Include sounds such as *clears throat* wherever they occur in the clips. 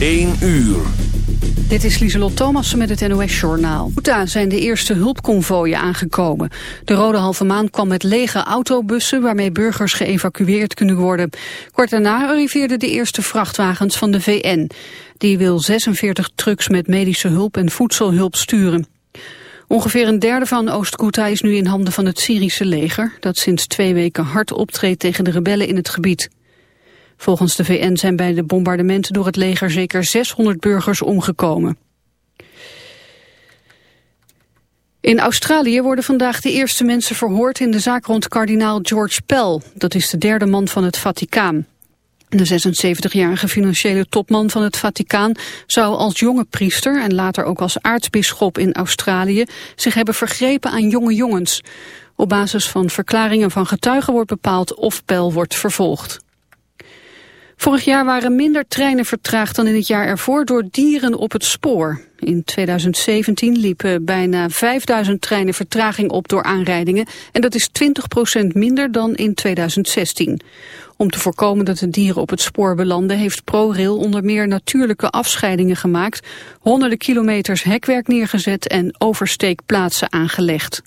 1 uur. Dit is Lieselot Thomassen met het NOS-journaal. Utah zijn de eerste hulpconvooien aangekomen. De Rode Halve Maan kwam met lege autobussen... waarmee burgers geëvacueerd kunnen worden. Kort daarna arriveerden de eerste vrachtwagens van de VN. Die wil 46 trucks met medische hulp en voedselhulp sturen. Ongeveer een derde van Oost-Ghouta is nu in handen van het Syrische leger... dat sinds twee weken hard optreedt tegen de rebellen in het gebied. Volgens de VN zijn bij de bombardementen door het leger zeker 600 burgers omgekomen. In Australië worden vandaag de eerste mensen verhoord in de zaak rond kardinaal George Pell. Dat is de derde man van het Vaticaan. De 76-jarige financiële topman van het Vaticaan zou als jonge priester en later ook als aartsbisschop in Australië zich hebben vergrepen aan jonge jongens. Op basis van verklaringen van getuigen wordt bepaald of Pell wordt vervolgd. Vorig jaar waren minder treinen vertraagd dan in het jaar ervoor door dieren op het spoor. In 2017 liepen bijna 5000 treinen vertraging op door aanrijdingen en dat is 20% minder dan in 2016. Om te voorkomen dat de dieren op het spoor belanden heeft ProRail onder meer natuurlijke afscheidingen gemaakt, honderden kilometers hekwerk neergezet en oversteekplaatsen aangelegd.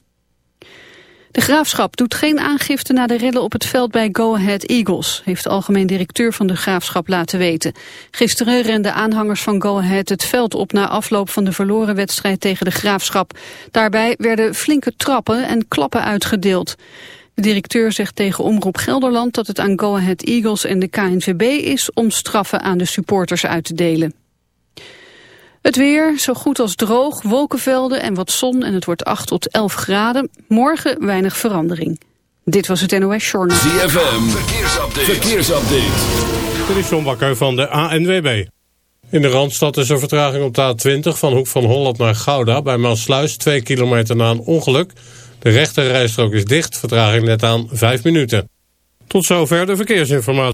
De Graafschap doet geen aangifte na de rellen op het veld bij Go Ahead Eagles, heeft de algemeen directeur van de Graafschap laten weten. Gisteren renden aanhangers van Go Ahead het veld op na afloop van de verloren wedstrijd tegen de Graafschap. Daarbij werden flinke trappen en klappen uitgedeeld. De directeur zegt tegen Omroep Gelderland dat het aan Go Ahead Eagles en de KNVB is om straffen aan de supporters uit te delen. Het weer, zo goed als droog, wolkenvelden en wat zon en het wordt 8 tot 11 graden. Morgen weinig verandering. Dit was het NOS Journal. ZFM, verkeersupdate. verkeersupdate. Dit is John Bakker van de ANWB. In de Randstad is er vertraging op de A20 van Hoek van Holland naar Gouda... bij Maasluis, 2 kilometer na een ongeluk. De rechte rijstrook is dicht, vertraging net aan 5 minuten. Tot zover de verkeersinformatie.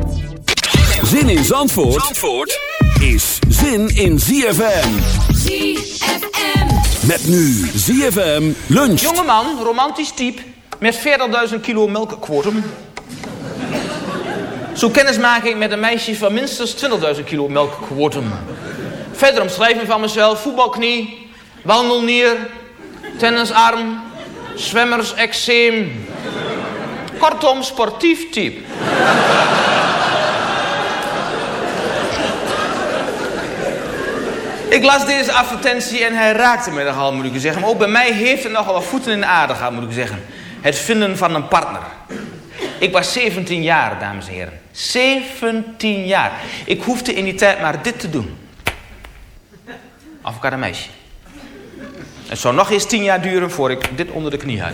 Zin in Zandvoort, Zandvoort is zin in ZFM. ZFM. Met nu ZFM lunch. Jongeman, romantisch type, met 40.000 kilo melkquotum. Zo'n kennismaking met een meisje van minstens 20.000 kilo melkquotum. Verder omschrijving van mezelf, voetbalknie, wandelnier, tennisarm, zwemmerseczeem. Kortom, sportief type. Ik las deze advertentie en hij raakte me nogal, moet ik u zeggen. Maar ook bij mij heeft het nogal wat voeten in de aarde gehad, moet ik zeggen. Het vinden van een partner. Ik was 17 jaar, dames en heren. 17 jaar. Ik hoefde in die tijd maar dit te doen. Of een meisje. Het zou nog eens 10 jaar duren voor ik dit onder de knie had.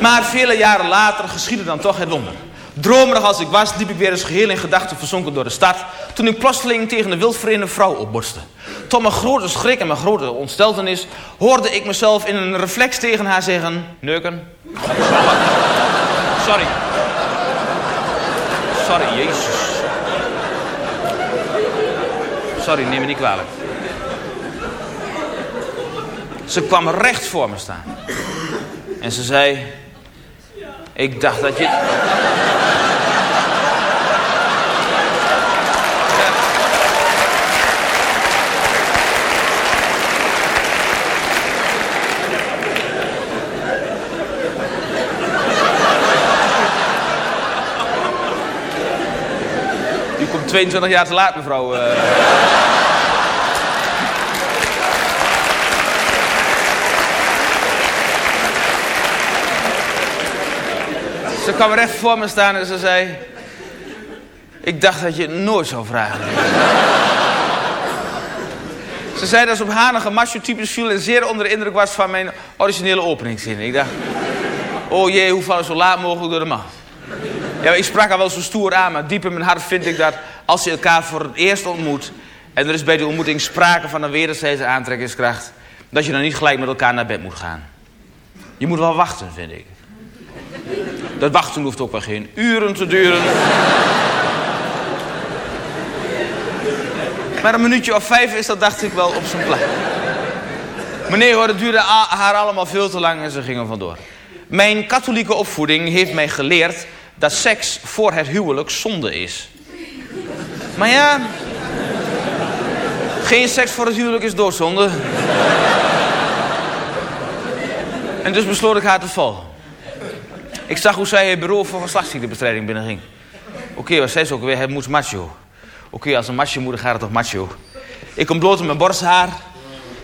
Maar vele jaren later geschiedde dan toch het wonder. Dromerig als ik was, liep ik weer eens geheel in gedachten verzonken door de stad... toen ik plotseling tegen een wildvreemde vrouw opborste. Tot mijn grote schrik en mijn grote ontsteltenis... hoorde ik mezelf in een reflex tegen haar zeggen... Neuken. *laughs* Sorry. Sorry, jezus. Sorry, neem me niet kwalijk. Ze kwam recht voor me staan. En ze zei... Ik dacht dat je... U komt 22 jaar te laat, mevrouw. eh. Kwam recht voor me staan en ze zei... Ik dacht dat je het nooit zou vragen. ze zei dat ze op hanige macho-types viel... en zeer onder de indruk was van mijn originele openingszin. Ik dacht... Oh jee, hoe val ik zo laat mogelijk door de man? Ja, ik sprak haar wel zo stoer aan, maar diep in mijn hart vind ik dat... als je elkaar voor het eerst ontmoet... en er is bij die ontmoeting sprake van een wederzijdse aantrekkingskracht... dat je dan niet gelijk met elkaar naar bed moet gaan. Je moet wel wachten, vind ik. Dat wachten hoeft ook wel geen uren te duren. Maar een minuutje of vijf is dat, dacht ik wel, op zijn plaats. Meneer hoor, het duurde haar allemaal veel te lang en ze gingen vandoor. Mijn katholieke opvoeding heeft mij geleerd dat seks voor het huwelijk zonde is. Maar ja, geen seks voor het huwelijk is doodzonde. En dus besloot ik haar te volgen. Ik zag hoe zij het bureau voor geslachtsziektebestrijding binnenging. Oké, wat zei ze ook weer? Het moet macho. Oké, als een macho moet, dan gaat het toch macho. Ik ontblootte mijn borsthaar.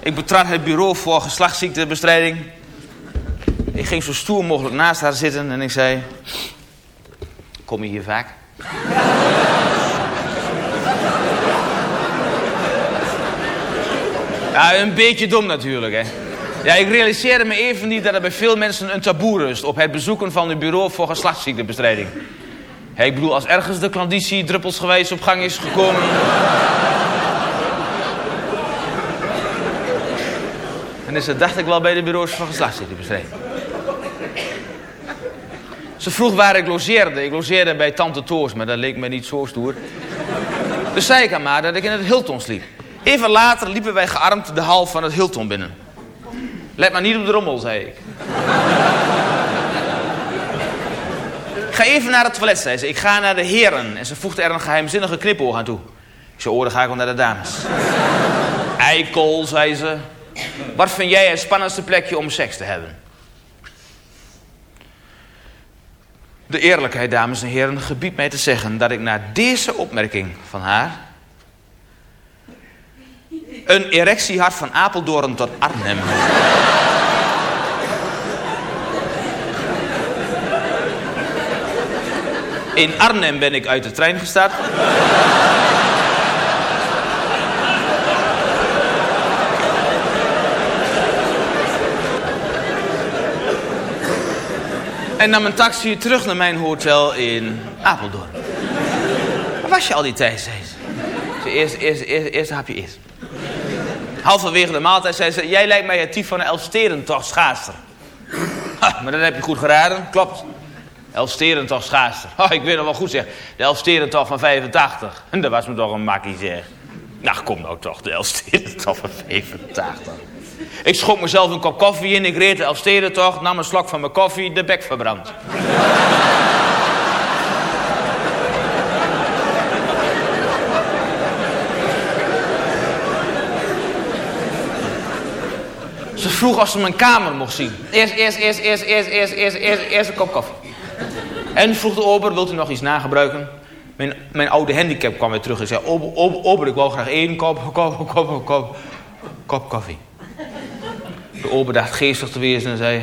Ik betrad het bureau voor geslachtsziektebestrijding. Ik ging zo stoer mogelijk naast haar zitten en ik zei... Kom je hier vaak? Ja, een beetje dom natuurlijk, hè. Ja, ik realiseerde me even niet dat er bij veel mensen een taboe rust... op het bezoeken van een bureau voor geslachtsziektebestrijding. Ik bedoel, als ergens de klanditie druppelsgewijs op gang is gekomen... dan is dat, dacht ik wel, bij de bureaus voor geslachtsziektebestrijding. Ze vroeg waar ik logeerde. Ik logeerde bij Tante Toos, maar dat leek me niet zo stoer. Dus zei ik aan haar dat ik in het Hilton sliep. Even later liepen wij gearmd de hal van het Hilton binnen. Let maar niet op de rommel, zei ik. Ga even naar het toilet, zei ze. Ik ga naar de heren. En ze voegde er een geheimzinnige knipoog aan toe. Ik zei, ga ik wel naar de dames. Eikel, zei ze. Wat vind jij het spannendste plekje om seks te hebben? De eerlijkheid, dames en heren, gebiedt mij te zeggen dat ik na deze opmerking van haar... een erectie had van Apeldoorn tot Arnhem. In Arnhem ben ik uit de trein gestapt. En nam een taxi terug naar mijn hotel in Apeldoorn. Waar was je al die tijd, zei ze. Ze eerst, eerst, eerst, eerst een hapje eerst. Halverwege de maaltijd zei ze... Jij lijkt mij het type van een Elfsterentocht schaarster. Ha, maar dat heb je goed geraden. Klopt. Elfsterentocht schaarster. Oh, ik weet nog wel goed zeg. De Elfsterentocht van 85. En dat was me toch een makkie zeg. Nou, kom nou toch. De Elfsterentocht van 85. Ik schonk mezelf een kop koffie in. Ik reed de Elfstedentocht, nam een slok van mijn koffie, de bek verbrand. Vroeg of ze mijn kamer mocht zien. Eerst, eerst, eerst, eerst, eerst, eerst, eerst, eerst, eerst een kop koffie. En vroeg de ober, wilt u nog iets nagebruiken? Mijn, mijn oude handicap kwam weer terug en zei... Ober, ober, ober, ik wou graag één kop, kop, kop, kop, kop koffie. De ober dacht geestig te wezen en zei...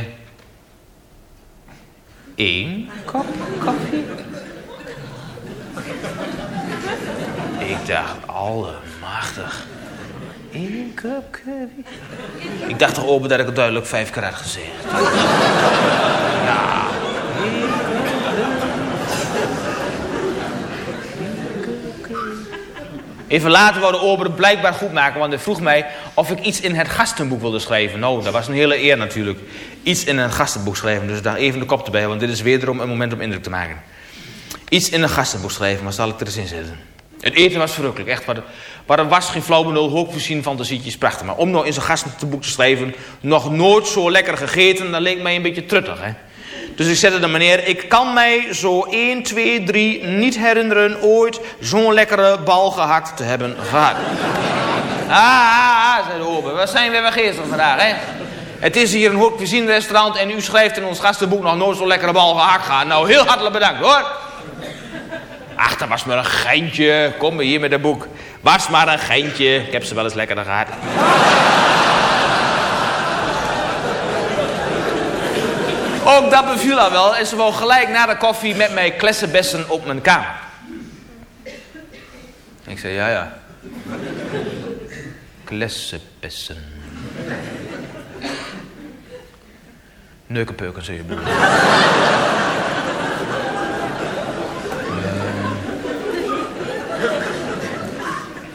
Eén kop koffie? Ik dacht, allemachtig. Eén cup. Ik dacht toch open dat ik het duidelijk vijf keer had gezegd. Even later wou Ober het blijkbaar goed maken, want hij vroeg mij of ik iets in het gastenboek wilde schrijven. Nou, dat was een hele eer natuurlijk. Iets in een gastenboek schrijven, dus daar even de kop erbij, want dit is wederom een moment om indruk te maken. Iets in een gastenboek schrijven, maar zal ik er eens in zetten? Het eten was verrukkelijk, echt. Maar, maar er was geen flauw benul, hoogvoorzien fantasietjes, prachtig. Maar om nou in zo'n gastenboek te schrijven, nog nooit zo lekker gegeten, dat leek mij een beetje truttig, hè. Dus ik zette de meneer, ik kan mij zo 1, 2, 3 niet herinneren ooit zo'n lekkere bal gehakt te hebben gehad. Ah, ah, ah, zei de ober, wat zijn we weer geestig vandaag, hè? Het is hier een cuisine restaurant en u schrijft in ons gastenboek nog nooit zo'n lekkere bal gehakt gehad. Nou, heel hartelijk bedankt, hoor. Ach, dat was maar een geintje. Kom maar hier met een boek. Was maar een geintje. Ik heb ze wel eens lekkerder gehad. Ook dat beviel haar wel. En ze wou gelijk na de koffie met mij klessenbessen op mijn kamer. Ik zei, ja, ja. Klessenbessen. Neukenpeuken, zei je broer.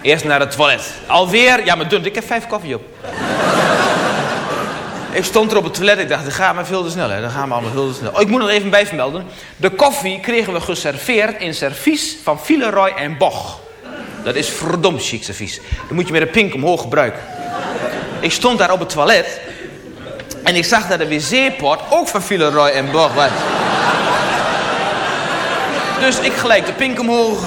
Eerst naar het toilet. Alweer? Ja, maar dun, ik heb vijf koffie op. ik stond er op het toilet. Ik dacht, dat gaat maar veel te snel. Hè. Dat gaan we allemaal veel te snel. Oh, ik moet er even bij vermelden. De koffie kregen we geserveerd in servies van Villeroy en Boch. Dat is verdomd chic servies. Dat moet je met een pink omhoog gebruiken. Ik stond daar op het toilet. En ik zag dat de wc-pot ook van Villeroy en Boch was. Dus ik gelijk de pink omhoog.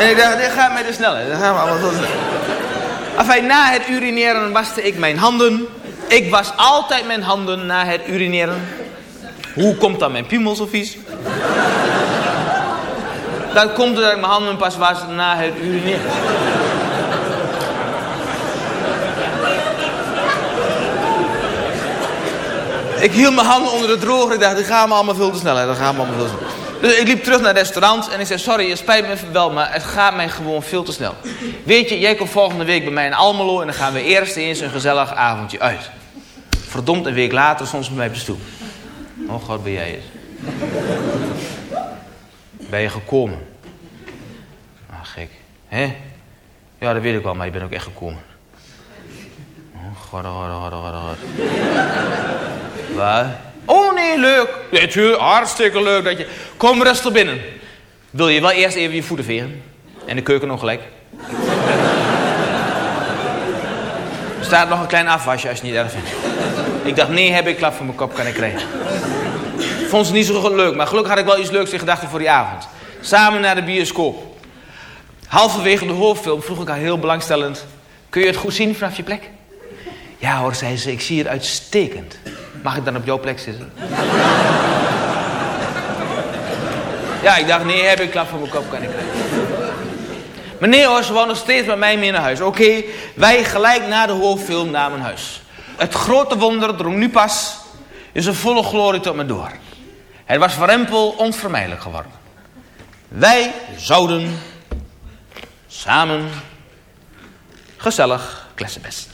En ik dacht, dit gaat mij te snel. Dat allemaal snel. Enfin, na het urineren waste ik mijn handen. Ik was altijd mijn handen na het urineren. Hoe komt dan mijn piemel zo vies? Dan komt het dat ik mijn handen pas was na het urineren. Ik hield mijn handen onder de droger. Ik dacht, dit gaan we allemaal veel te snel. Dat gaan we allemaal veel te snel. Dus ik liep terug naar het restaurant en ik zei, sorry, het spijt me wel, maar het gaat mij gewoon veel te snel. Weet je, jij komt volgende week bij mij in Almelo en dan gaan we eerst eens een gezellig avondje uit. Verdomd, een week later soms bij mij op de stoep. Oh god, ben jij het? Ben je gekomen? Ah, gek. Hè? Ja, dat weet ik wel, maar je bent ook echt gekomen. Oh god, oh god, oh god, god, oh god. Waar? Oh nee, leuk. Ja, tuurlijk, hartstikke leuk dat je... Kom rustig binnen. Wil je wel eerst even je voeten veren? En de keuken nog gelijk? Er staat nog een klein afwasje als je niet erg vindt. Ik dacht, nee, heb ik klap voor mijn kop, kan ik krijgen. Vond ze niet zo leuk, maar gelukkig had ik wel iets leuks in gedachten voor die avond. Samen naar de bioscoop. Halverwege de hoofdfilm vroeg ik haar heel belangstellend... Kun je het goed zien vanaf je plek? Ja hoor, zei ze, ik zie het uitstekend. Mag ik dan op jouw plek zitten? ja, ik dacht, nee, heb ik klap voor mijn kop, kan ik krijgen. Nee hoor, ze wou nog steeds met mij mee naar huis. Oké, wij gelijk na de hoofdfilm naar mijn huis. Het grote wonder drong nu pas in zijn volle glorie tot me door. Het was voor Rempel onvermijdelijk geworden. Wij zouden samen gezellig klessenbest.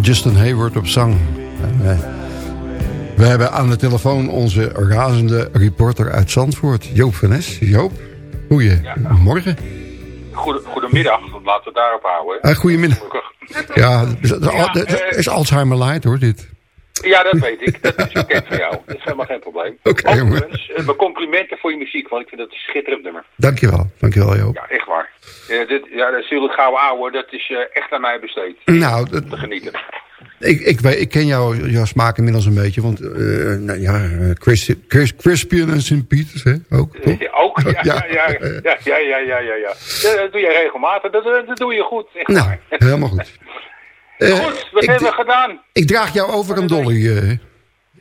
Justin Hayward op zang. En, eh, we hebben aan de telefoon onze razende reporter uit Zandvoort. Joop van Nes. Joop, goedemorgen. Goede, goedemiddag, laten we daarop houden. Uh, goedemiddag. Ja, dat is, eh, is Alzheimer light hoor, dit. Ja, dat weet ik. Dat is bekend voor jou. Dat is helemaal geen probleem. *laughs* Oké, Overigens, eh, mijn complimenten voor je muziek, want ik vind het een schitterend nummer. Dankjewel, dankjewel Joop. Ja, echt waar. Ja, dit, ja, dat het Gouden Ouwe, dat is eh, echt aan mij besteed. Nou, dat- Te genieten. Ik, ik, ik ken jou, jouw smaak inmiddels een beetje, want eh, nou ja, eh, Chris, Chris, Crispian en St. Peters, hè, ook, toch? Ja, ook? *laughs* Ja, ja, ja, ja, ja, ja, ja, ja, ja. Ja, Dat doe je regelmatig, dat, dat doe je goed. Echt Nou, helemaal goed. *laughs* Goed, wat hebben we gedaan? ik draag jou over aan Dolly,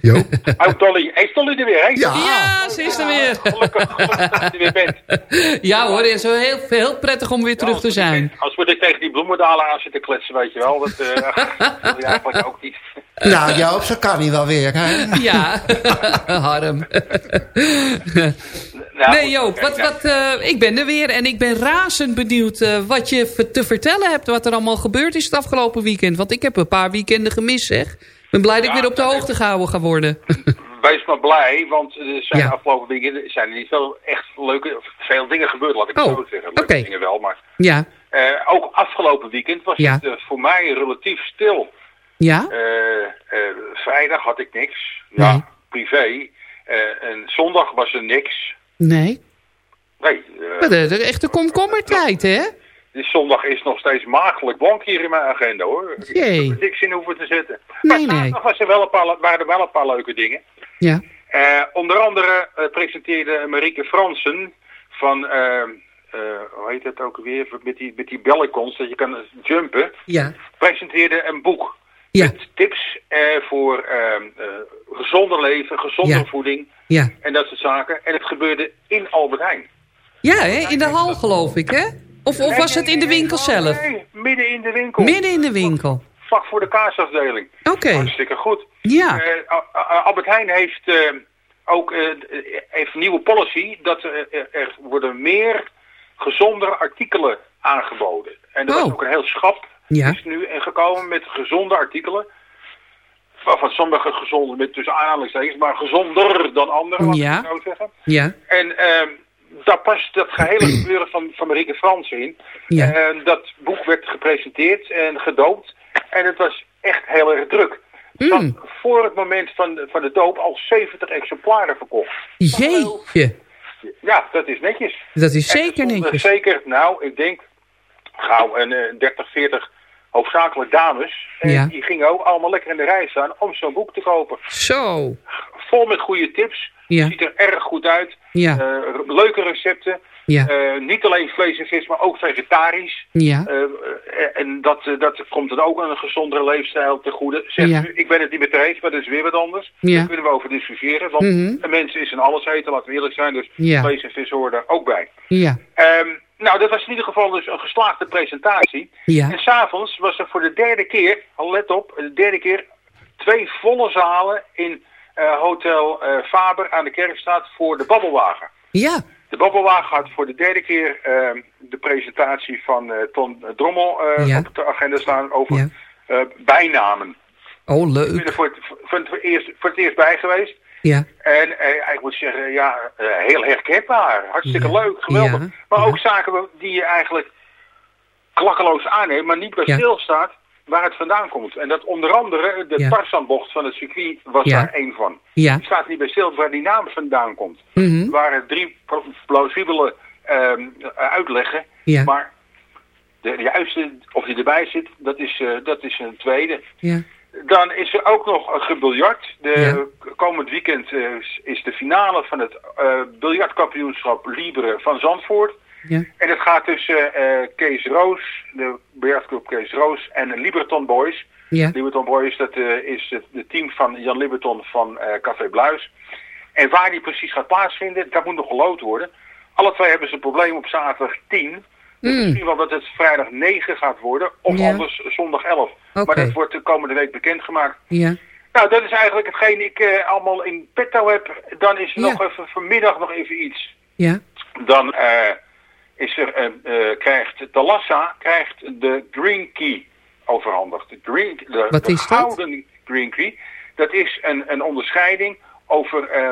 Joop. *laughs* Oh, Dolly. Hey, is Dolly er weer, hè? Ja. Ja, ze is er weer. Gelukkig, gelukkig dat je er weer bent. *laughs* Ja hoor, het is heel, heel prettig om weer terug te zijn. Als we er tegen die bloemendalen aan zitten kletsen, weet je wel. Dat eh *laughs* dat wil je eigenlijk ook niet. Nou Joop, zo kan hij wel weer, hè? Ja, Harm. Nou, Nee Joop, wat, wat, eh, ik ben er weer en ik ben razend benieuwd eh, wat je te vertellen hebt. Wat er allemaal gebeurd is het afgelopen weekend. Want ik heb een paar weekenden gemist zeg. Ben blij dat ik Ja, weer op de hoogte gehouden ga worden. *laughs* Wees maar blij, want er zijn Ja. de afgelopen weken zijn er niet veel echt leuke, veel dingen gebeurd, laat ik het Oh, zo zeggen. Leuke dingen wel, maar Ja, eh, ook afgelopen weekend was Ja. het eh, voor mij relatief stil. ja, Eh, vrijdag had ik niks, ja, Nee. privé. Eh, en zondag was er niks. nee. Nee, Maar de, de echte komkommertijd hè? Dus zondag is nog steeds maagdelijk blank hier in mijn agenda hoor. Ik Jee. heb er niks in hoeven te zetten. Nee, maar nee. was er wel een paar, waren er wel een paar leuke dingen. Ja, Eh, onder andere eh, presenteerde Marieke Fransen van, eh, hoe heet het ook weer, met die, met die bellenkons, dat je kan jumpen, ja, presenteerde een boek ja, met tips voor eh, eh, gezonder leven, gezondere Ja. voeding ja. en dat soort zaken. En het gebeurde in Albert Heijn. Ja, hè? in de hal geloof ik hè? Of, of was het in de winkel zelf? Nee, midden in de winkel. Midden in de winkel. Vlak voor de kaasafdeling. Oké, Hartstikke goed. ja, Eh, A- A- Albert Heijn heeft eh, ook eh, heeft een nieuwe policy dat er, worden meer gezondere artikelen aangeboden. En er Oh. was ook een heel schap Ja. is nu gekomen met gezonde artikelen. Waarvan sommige gezonde met tussen aanhalingstekens, maar gezonder dan andere, laat Ja. ik zo zeggen. ja, En ehm, daar past dat gehele *clears throat* gebeuren van, van Marieke Fransen in. Ja. En dat boek werd gepresenteerd en gedoopt. En het was echt heel erg druk. Had Mm. voor het moment van de, van de doop al 70 exemplaren verkocht. jeetje. Ja, dat is netjes. Dat is er zeker netjes. Zeker, nou, ik denk gauw een eh, 30, 40 hoofdzakelijk dames. En Ja. die gingen ook allemaal lekker in de rij staan om zo'n boek te kopen. Zo, Vol met goede tips. Ja. Ziet er erg goed uit. ja, Eh, leuke recepten. ja, Eh, niet alleen vlees en vis, maar ook vegetarisch. ja, Eh, en dat, dat komt dan ook aan een gezondere leefstijl te goede. Zegt Ja. u, ik ben het niet met eens, maar dat is weer wat anders. Ja. Daar kunnen we over discussiëren. Want Mhm. een mens is een alles eten, laten we eerlijk zijn. Dus Ja. vlees en vis horen daar ook bij. ja, Ehm, nou, dat was in ieder geval dus een geslaagde presentatie. Ja. En s'avonds was er voor de derde keer, al let op, de derde keer twee volle zalen in Hotel eh, Faber aan de Kerkstraat voor de Babbelwagen. ja, De Babbelwagen had voor de derde keer ehm, de presentatie van eh, Ton Drommel eh, Ja. op de agenda staan over Ja. eh, bijnamen. oh Ik ben leuk. er voor het, voor, het eerst, voor het eerst bij geweest. Ja, En eh, ik moet zeggen, ja, eh, heel herkenbaar. Hartstikke Ja. leuk, geweldig. Ja. Maar ook zaken die je eigenlijk klakkeloos aanneemt, maar niet bij stilstaat waar het vandaan komt. En dat onder andere de Ja. Tarzanbocht van het circuit was Ja. daar één van. ja, Je staat niet bij stil waar die naam vandaan komt. mhm, Er waren drie pla- plausibele ehm, uitleggen, ja, maar de, de juiste, of die erbij zit, dat is, eh, dat is een tweede. ja, Dan is er ook nog een gebiljart. De, Ja. Komend weekend eh, is- de finale van het eh biljartkampioenschap Libre van Zandvoort. Ja, En het gaat tussen eh, Kees Roos, de biljartclub Kees Roos, en de Liberton Boys. ja, Liberton Boys, dat eh, is het, team van Jan Liberton van eh, Café Bluis. En waar die precies gaat plaatsvinden, dat moet nog geloot worden. Alle twee hebben ze een probleem op zaterdag 10. Dus Mm. Misschien wel dat het vrijdag 9 gaat worden, of Ja. anders zondag 11. Oké. Maar dat wordt de komende week bekendgemaakt. ja, Nou, dat is eigenlijk hetgeen ik allemaal in petto heb. Dan is er Ja. nog even vanmiddag nog even iets. ja, Dan eh, is er, eh, eh, krijgt Talassa krijgt de Green Key overhandigd. De green, de, Wat de is dat? gouden Green Key. Dat is een, een onderscheiding over eh,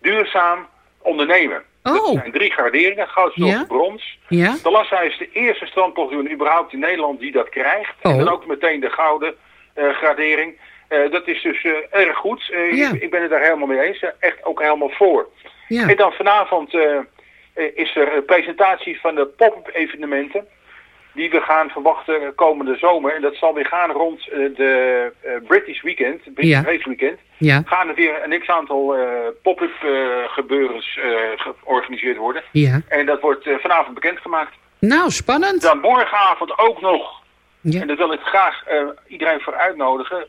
duurzaam ondernemen. Dat Oh. zijn drie graderingen, goud, zilver, Ja. brons. Ja? Talassa is de eerste strandpaviljoen überhaupt in Nederland die dat krijgt. En Oh. dan ook meteen de gouden eh, gradering. Dat is dus erg goed. Ja. ik, ik ben het daar helemaal mee eens. Echt ook helemaal voor. Ja. En dan vanavond is er een presentatie van de pop-up evenementen. Die we gaan verwachten komende zomer. En dat zal weer gaan rond eh, de eh, British Weekend. British Ja. Race Weekend. Ja. Gaan er weer een x-aantal eh, pop-up eh, gebeurens eh, georganiseerd worden. Ja. En dat wordt eh, vanavond bekendgemaakt. Nou, spannend. Dan morgenavond ook nog. Ja. En daar wil ik graag eh, iedereen voor uitnodigen.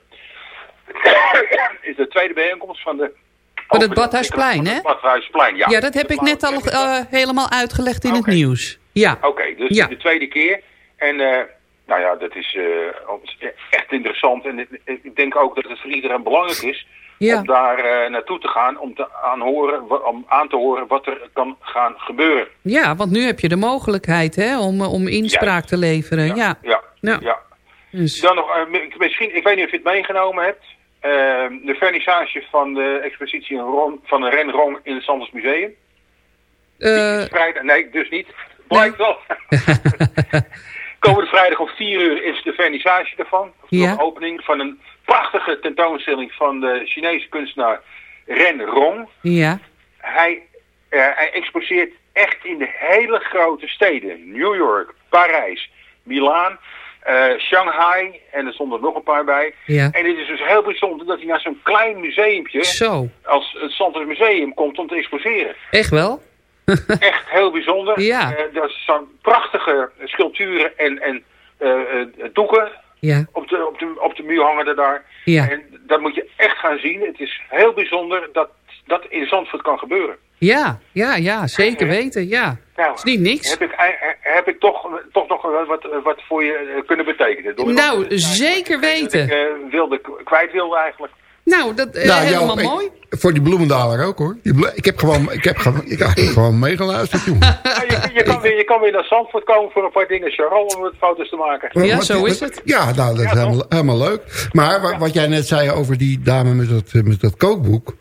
*coughs* is de tweede bijeenkomst van de... Het Badhuisplein, hè? Het Badhuisplein, ja. Ja, dat heb ik net al eh, helemaal uitgelegd in het nieuws. Ja. Oké, dus Ja. de tweede keer. En eh, nou ja, dat is eh, echt interessant. En ik, denk ook dat het voor iedereen belangrijk is Ja. om daar naartoe te gaan. Om, te aan, horen, wa- om aan te horen wat er kan gaan gebeuren. ja, want nu heb je de mogelijkheid hè, om, om inspraak te leveren. Ja. Ja, Ja. Dus, Dan nog, mi- misschien, ik weet niet of je het meegenomen hebt. Eh, de vernissage van de expositie in van de Ren Rong in het Sanders Museum. eh, Vrijdag, nee, dus niet. Blijkt wel. *laughs* Komende vrijdag om 4 uur is de vernissage daarvan. Ja. De opening van een prachtige tentoonstelling van de Chinese kunstenaar Ren Rong. ja. Hij, eh, hij exposeert echt in de hele grote steden. New York, Parijs, Milaan, eh, Shanghai en er stonden er nog een paar bij. Ja. En het is dus heel bijzonder dat hij naar zo'n klein museumpje Zo. als het Santos Museum komt om te exposeren. Echt wel? *laughs* Echt heel bijzonder. Ja. Eh, dat zijn prachtige sculpturen en, en eh, eh, doeken Ja. op de, op, de, op de muur hangen er daar. Ja. En dat moet je echt gaan zien. Het is heel bijzonder dat dat in Zandvoort kan gebeuren. Ja, ja, ja, zeker weten. Ja. Nou, is niet niks. Heb ik, eh, heb ik toch, toch nog wat, wat voor je eh, kunnen betekenen? Door Nou, zeker Dat ik weten. eh, wilde, kwijt wilde eigenlijk. Nou, dat is Nou, helemaal ik- mooi. Voor die bloemendaler ook hoor. Ik heb gewoon, ik heb gewoon, ik heb gewoon meegeluisterd toen. Nou, *laughs* je, je, kan weer, je kan weer naar Zandvoort komen voor een paar dingen. Charles, om wat foto's te maken. Ja, wat- zo wat- is het. Ja, nou, dat is Ja, helemaal, helemaal leuk. Maar wa- wat jij net zei over die dame met dat, eh, met dat kookboek...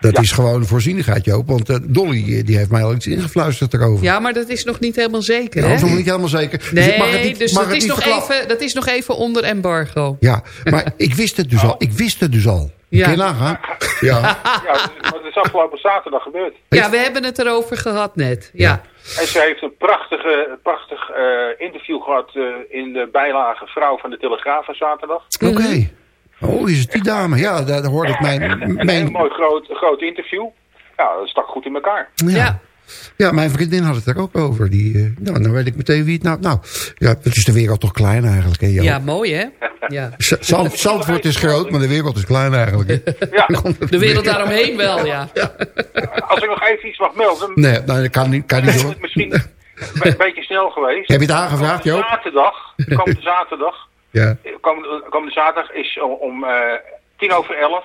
dat Ja. is gewoon voorzienigheid, Joop. Want eh, Dolly eh, die heeft mij al iets ingefluisterd erover. Ja, maar dat is nog niet helemaal zeker, Dat hè? is nog niet helemaal zeker. Dus Nee, mag het niet, dus mag dat het is, niet nog even, dat is nog even onder embargo. Ja, maar *laughs* ik wist het dus al. Ik wist het dus al. Ja. Kun je nagaan? Ja. *laughs* Ja, dat is- afgelopen zaterdag gebeurd. Ja, we hebben het erover gehad net. Ja. En ze heeft een prachtige, prachtig eh, interview gehad eh, in de bijlage Vrouw van de Telegraaf van zaterdag. Oké. Oh, is het die dame? Ja, daar hoorde ik mijn... Een mijn mooi groot, groot interview. Ja, dat stak goed in elkaar. Ja. ja. Ja, mijn vriendin had het er ook over. Die, eh, nou, dan weet ik meteen wie het nou... Nou, ja, het is de wereld toch klein eigenlijk, hè, ja, mooi hè? *laughs* Ja. Zandvoort is groot, maar de wereld is klein eigenlijk. hè? *laughs* Ja, De wereld daaromheen wel, *laughs* ja. als ik nog even iets mag melden. Nee, nou, dat kan niet, kan niet is hoor. het misschien een be- beetje snel geweest. Heb je het aangevraagd, Joop? Zaterdag, komende zaterdag, Ja. komende, komende zaterdag is om, eh, tien over elf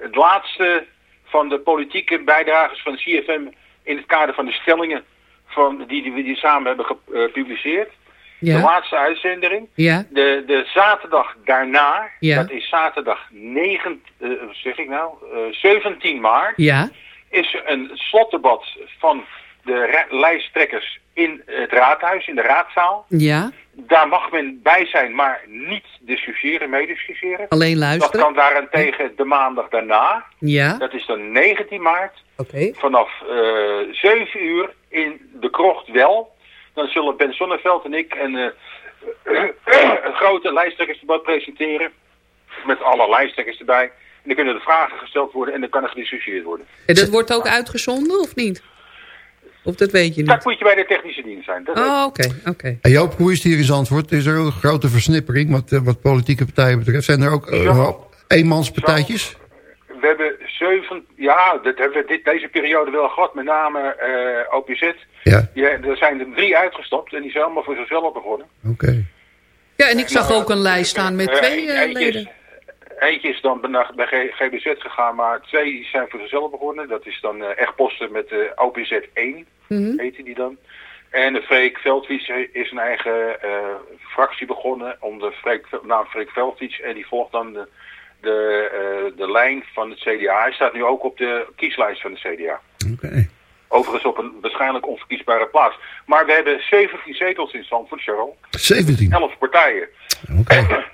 het laatste van de politieke bijdragers van CFM in het kader van de stellingen van, die, die we die samen hebben gepubliceerd. De laatste uitzending. Ja. De, de zaterdag daarna, Ja. dat is zaterdag 9, eh, zeg ik nou, Eh 17 maart, Ja. is er een slotdebat van de lijsttrekkers in het raadhuis, in de raadzaal. Ja. Daar mag men bij zijn, maar niet discussiëren, meediscussiëren. Alleen Dat luisteren. kan daarentegen de maandag daarna. Ja. Dat is dan 19 maart. Oké. Vanaf eh 7 uur in de krocht wel. Dan zullen Ben Sonneveld en ik een, eh, *clears throat* een grote lijsttrekkersdebat presenteren. Met alle lijsttrekkers erbij. En dan kunnen er vragen gesteld worden en dan kan er gediscussieerd worden. En dat wordt ook uitgezonden of niet? Of dat weet je Dat niet? moet je bij de technische dienst zijn. Dat Oh, oké, oké. En Joop, hoe is het hier in Zandvoort? Is er een grote versnippering wat, eh, wat politieke partijen betreft? Zijn er ook uh, Ja. eenmanspartijtjes? We hebben zeven, ja, dat hebben we dit, deze periode wel gehad, met name eh, OPZ. Ja, Ja, er zijn er drie uitgestapt en die zijn allemaal voor zichzelf begonnen. oké. Ja, en ik zag ook een lijst staan met Eh, twee eh, is- leden. Eentje is dan bij, GBZ gegaan, maar twee zijn voor zichzelf begonnen. Dat is dan eh, echt posten met eh, OPZ 1, Mhm. heette die dan. En Freek Veldfiets is een eigen eh, fractie begonnen onder Freek, naam Freek Veldfiets. En die volgt dan de, de, eh, de lijn van het CDA. Hij staat nu ook op de kieslijst van het CDA. Oké. Overigens op een waarschijnlijk onverkiesbare plaats. Maar we hebben 17 zetels in Zandvoort, Charles. 17. 11 partijen. Oké.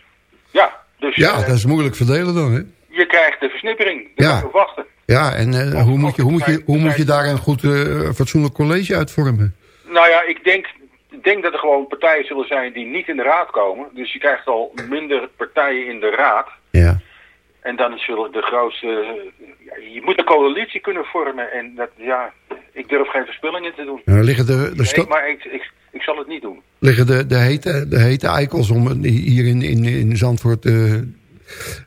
Ja, dus Ja, eh, dat is moeilijk verdelen dan, hè? je krijgt de versnippering. Daar Ja. wachten. Ja, en eh, hoe, moet je, hoe, moet je, hoe moet je daar een goed eh, fatsoenlijk college uitvormen? Nou ja, ik denk, denk dat er gewoon partijen zullen zijn die niet in de raad komen. Dus je krijgt al minder partijen in de raad. Ja. En dan zullen de grootste... ja, je moet een coalitie kunnen vormen. En dat, ja, ik durf geen verspillingen te doen. Nou, liggen de, de Nee, maar ik, ik, ik zal het niet doen. liggen de, de, hete, de hete eikels om hier in, in, in Zandvoort... eh,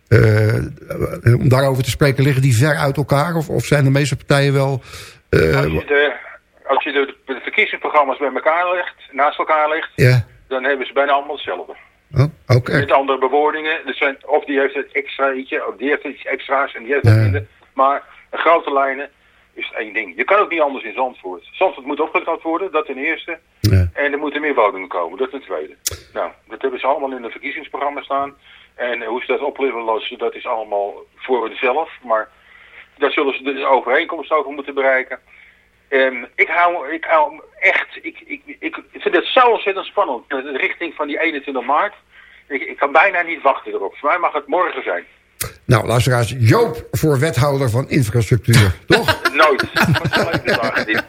eh, om daarover te spreken, liggen die ver uit elkaar? Of, of zijn de meeste partijen wel... eh, Als je, de, als je de, de verkiezingsprogramma's bij elkaar legt, naast elkaar legt... ja, dan hebben ze bijna allemaal hetzelfde. oh, oké. Met andere bewoordingen. Er zijn, of die heeft het extra ietsje, of die heeft iets extra's en die heeft het Ja. minder. Maar grote lijnen is één ding. Je kan ook niet anders in Zandvoort. Zandvoort moet opgeknapt worden, dat ten eerste. Ja. En er moeten meer woningen komen, dat ten tweede. Nou, dat hebben ze allemaal in een verkiezingsprogramma staan. En eh, hoe ze dat op willen lossen, dat is allemaal voor hunzelf. Maar daar zullen ze dus overeenkomst over moeten bereiken. En ik hou, ik hou echt, ik, ik, ik vind het zo ontzettend spannend. De richting van die 21 maart. Ik, ik kan bijna niet wachten erop. Voor mij mag het morgen zijn. Nou, luisteraars, Joop voor wethouder van infrastructuur, *laughs* toch? Nooit. Wat zal ik nu zeggen, dit?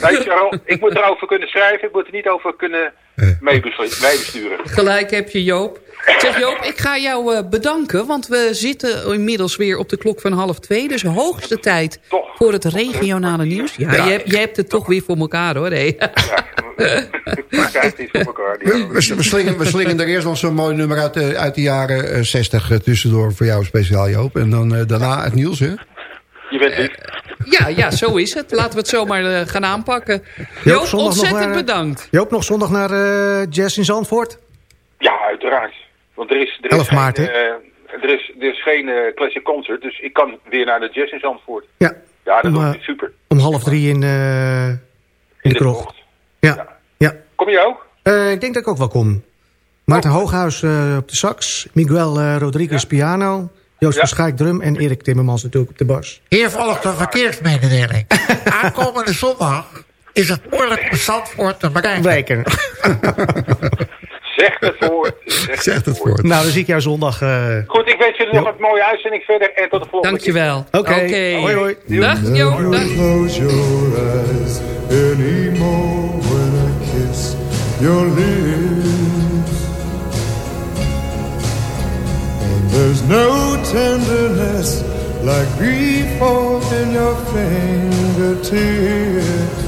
Weet je wel, ik moet erover kunnen schrijven. Ik moet er niet over kunnen meebesli- meebesturen. Gelijk heb je Joop. Zeg Joop, ik ga jou eh, bedanken, want we zitten inmiddels weer op de klok van half twee. Dus hoogste tijd voor het regionale nieuws. Ja, Ja. Je, hebt, je hebt het toch weer voor elkaar hoor. Hey. Het voor elkaar. We, slingen, we slingen er eerst nog zo'n mooi nummer uit de, uit de jaren eh, 60 eh, tussendoor voor jou speciaal, Joop. En dan eh, daarna het nieuws, hè? Je bent lief. Ja, ja, zo is het. Laten we het zomaar eh, gaan aanpakken. Joop, ontzettend naar, eh, bedankt. Joop, nog zondag naar eh, Jazz in Zandvoort? Ja, uiteraard. Want er is, er is 11 maart, geen, eh, er is, er is geen eh, classic concert, dus ik kan weer naar de jazz in Zandvoort. Ja. Ja, dat is eh, super. Om half drie in, eh, in de krocht. Ja. ja. Kom je ook? Eh, ik denk dat ik ook wel kom. Maarten Hooghuis eh, op de sax. Miguel eh, Rodriguez piano. Joost van Schaik drum. En Erik Timmermans natuurlijk op de bas. Hier volgt een verkeersmededeling. *laughs* Aankomende zondag is het moeilijk om Zandvoort te bereiken. *laughs* Zeg het voor. *laughs* Zeg, Zegt het voor. Nou, dan zie ik jou zondag. eh, Goed, ik wens jullie nog een mooie uitzending verder en tot de volgende Dankjewel. Oké. Oké. Hoi, hoi. Dag. Dag. Close your eyes anymore when I kiss your lips. And there's no tenderness like grief in your fingertips.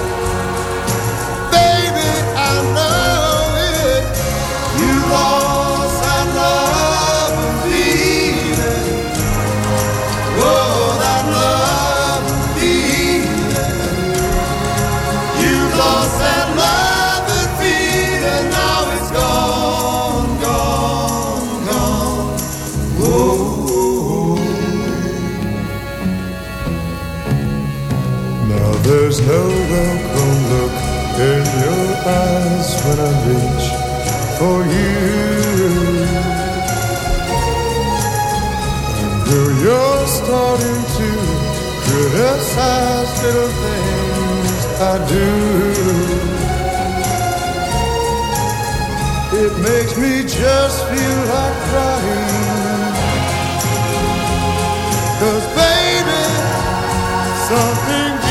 there's no welcome look in your eyes when I reach for you. And girl, you're starting to criticize little things I do. It makes me just feel like crying. Cause baby, something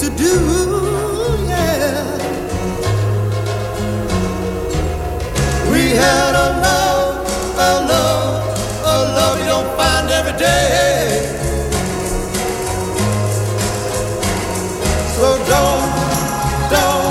To do, yeah. We had a love, a love, a love you don't find every day. So don't, don't,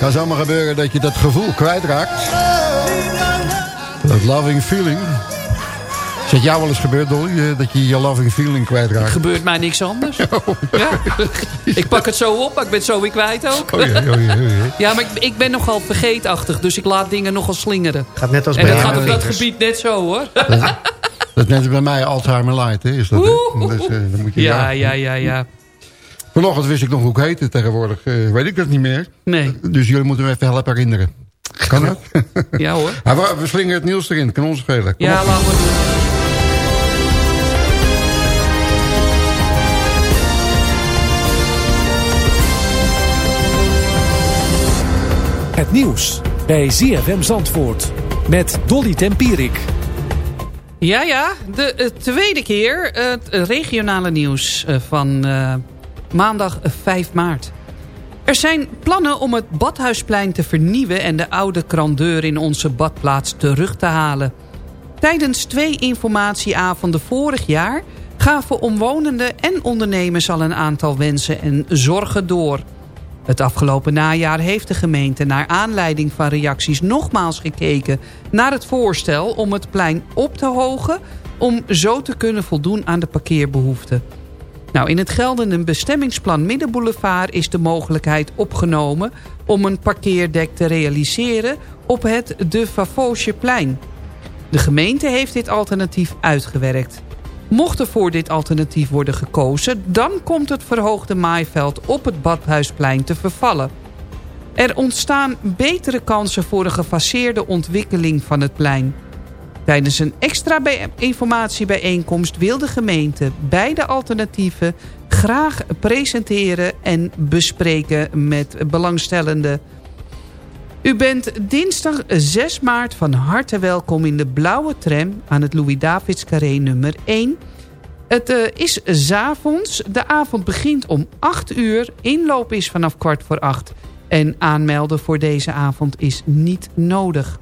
Kan zomaar gebeuren dat je dat gevoel kwijtraakt. Dat loving feeling. Is het jou wel eens gebeurd, Dolly? eh, Dat je je loving feeling kwijtraakt? Gebeurt mij niks anders. *laughs* Ja. Ik pak het zo op, maar ik ben het zo weer kwijt ook. Oh jee, oh jee, oh jee. *laughs* Ja, maar ik, ik ben nogal vergeetachtig, dus ik laat dingen nogal slingeren. Gaat net als en bij dat jou, gaat op dat gebied net zo, hoor. Dat is net als bij mij Alzheimer light, hè? Is dat, hè? Oeh. Dus, eh, dan moet je Ja, ja, ja, ja. Vanochtend wist ik nog hoe ik heette. Tegenwoordig eh, weet ik dat niet meer. Nee. Dus jullie moeten me even helpen herinneren. Kan dat? *laughs* Ja hoor. Ah, we, we slingeren het nieuws erin. Kan ons schelen. Kom Ja, op. laten we doen. Het nieuws bij ZFM Zandvoort met Dolly Tempierik. Ja, ja. De eh, tweede keer het regionale nieuws eh, van eh, maandag eh, 5 maart. Er zijn plannen om het Badhuisplein te vernieuwen... en de oude krandeur in onze badplaats terug te halen. Tijdens twee informatieavonden vorig jaar... gaven omwonenden en ondernemers al een aantal wensen en zorgen door... Het afgelopen najaar heeft de gemeente naar aanleiding van reacties nogmaals gekeken naar het voorstel om het plein op te hogen om zo te kunnen voldoen aan de parkeerbehoeften. Nou, in het geldende bestemmingsplan Middenboulevard is de mogelijkheid opgenomen om een parkeerdek te realiseren op het De Favosjeplein. De gemeente heeft dit alternatief uitgewerkt. Mocht er voor dit alternatief worden gekozen... dan komt het verhoogde maaiveld op het Badhuisplein te vervallen. Er ontstaan betere kansen voor een gefaseerde ontwikkeling van het plein. Tijdens een extra bij- informatiebijeenkomst wil de gemeente beide alternatieven graag presenteren en bespreken met belangstellenden. U bent dinsdag 6 maart van harte welkom in de blauwe tram aan het Louis-Davids Carré nummer 1. Het eh, is avonds. De avond begint om 8 uur. Inloop is vanaf kwart voor 8. En aanmelden voor deze avond is niet nodig.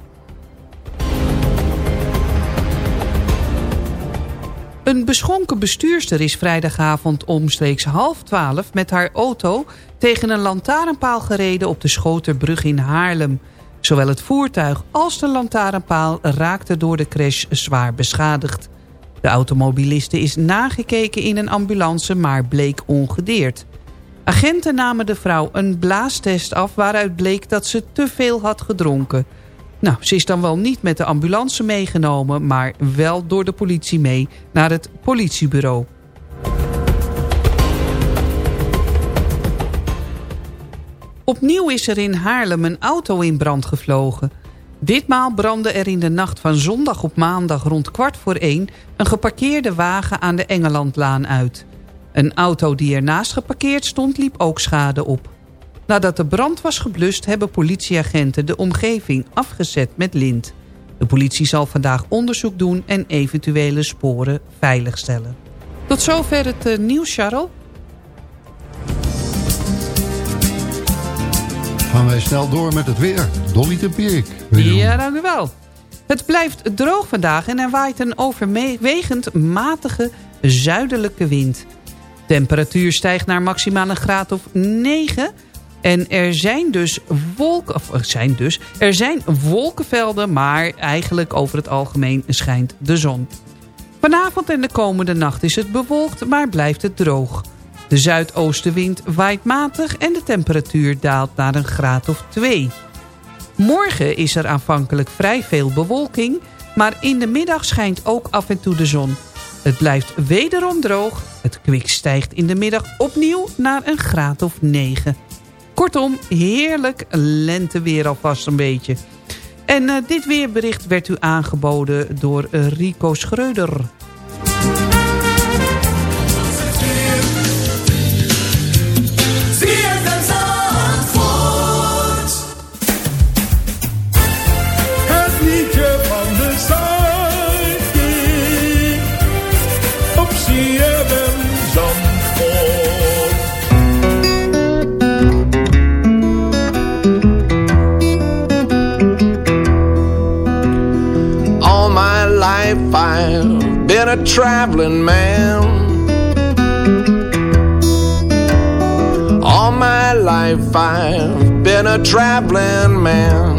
Een beschonken bestuurster is vrijdagavond omstreeks half twaalf... met haar auto tegen een lantaarnpaal gereden op de Schoterbrug in Haarlem. Zowel het voertuig als de lantaarnpaal raakten door de crash zwaar beschadigd. De automobiliste is nagekeken in een ambulance, maar bleek ongedeerd. Agenten namen de vrouw een blaastest af waaruit bleek dat ze te veel had gedronken. Nou, ze is dan wel niet met de ambulance meegenomen... maar wel door de politie mee naar het politiebureau. Opnieuw is er in Haarlem een auto in brand gevlogen. Ditmaal brandde er in de nacht van zondag op maandag rond kwart voor één... een geparkeerde wagen aan de Engelandlaan uit. Een auto die ernaast geparkeerd stond liep ook schade op. Nadat de brand was geblust hebben politieagenten de omgeving afgezet met lint. De politie zal vandaag onderzoek doen en eventuele sporen veiligstellen. Tot zover het eh, nieuws, Charles. Gaan wij snel door met het weer. Dolly Tempierik. Ja, dank u wel. Het blijft droog vandaag en er waait een overwegend matige zuidelijke wind. Temperatuur stijgt naar maximaal een graad of 9. En er zijn dus, wolken, of er zijn dus er zijn wolkenvelden, maar eigenlijk over het algemeen schijnt de zon. Vanavond en de komende nacht is het bewolkt, maar blijft het droog. De zuidoostenwind waait matig en de temperatuur daalt naar een graad of 2. Morgen is er aanvankelijk vrij veel bewolking, maar in de middag schijnt ook af en toe de zon. Het blijft wederom droog, het kwik stijgt in de middag opnieuw naar een graad of 9. Kortom, heerlijk lenteweer alvast een beetje. En eh, dit weerbericht werd u aangeboden door eh, Rico Schreuder. Been a traveling man. All my life I've been a traveling man.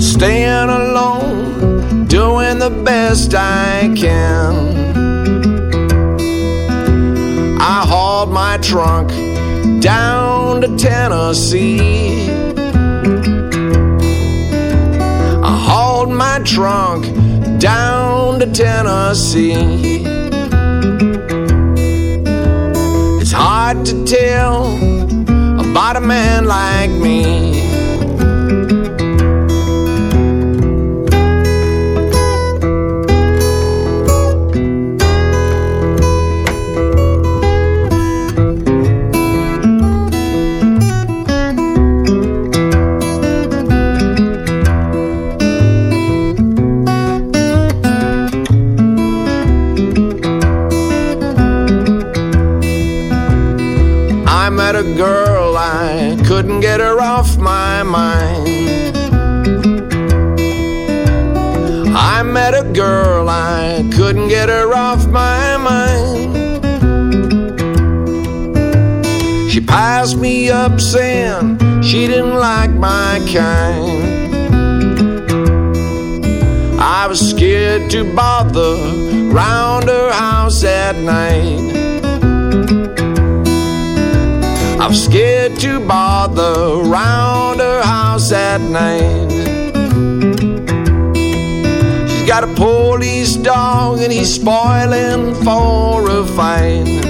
Staying alone, doing the best I can. I hauled my trunk down to Tennessee. Hauled my trunk down to Tennessee. It's hard to tell about a man like me. Girl, I couldn't get her off my mind. I met a girl, I couldn't get her off my mind. She passed me up saying she didn't like my kind. I was scared to bother round her house at night. I'm scared to bother round her house at night. She's got a police dog and he's spoiling for a fight.